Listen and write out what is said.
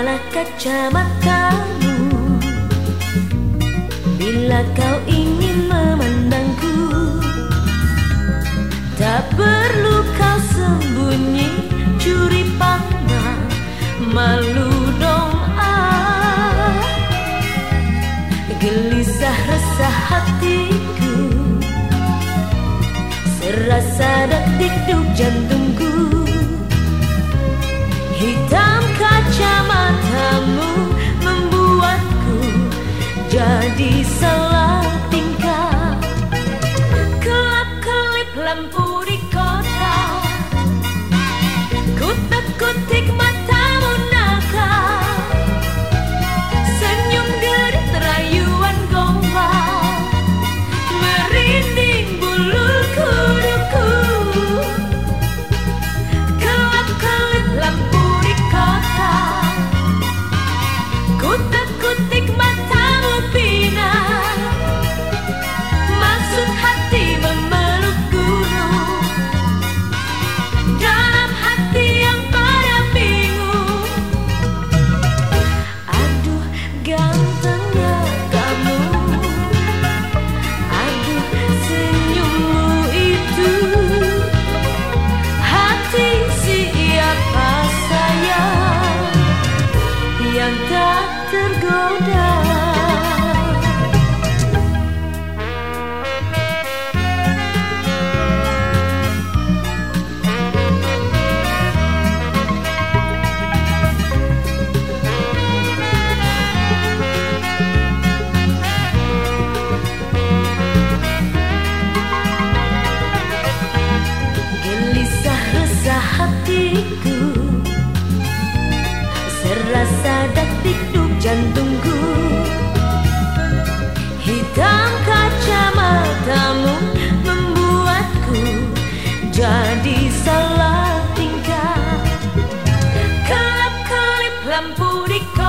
Bukalah kacamatamu Bila kau ingin memandangku Tak perlu kau sembunyi Curi pandang Malu dong ah Gelisah resah hatiku Serasa detik-duk jantungku. Hitam dice. hatiku Serasa detik jantung. campurica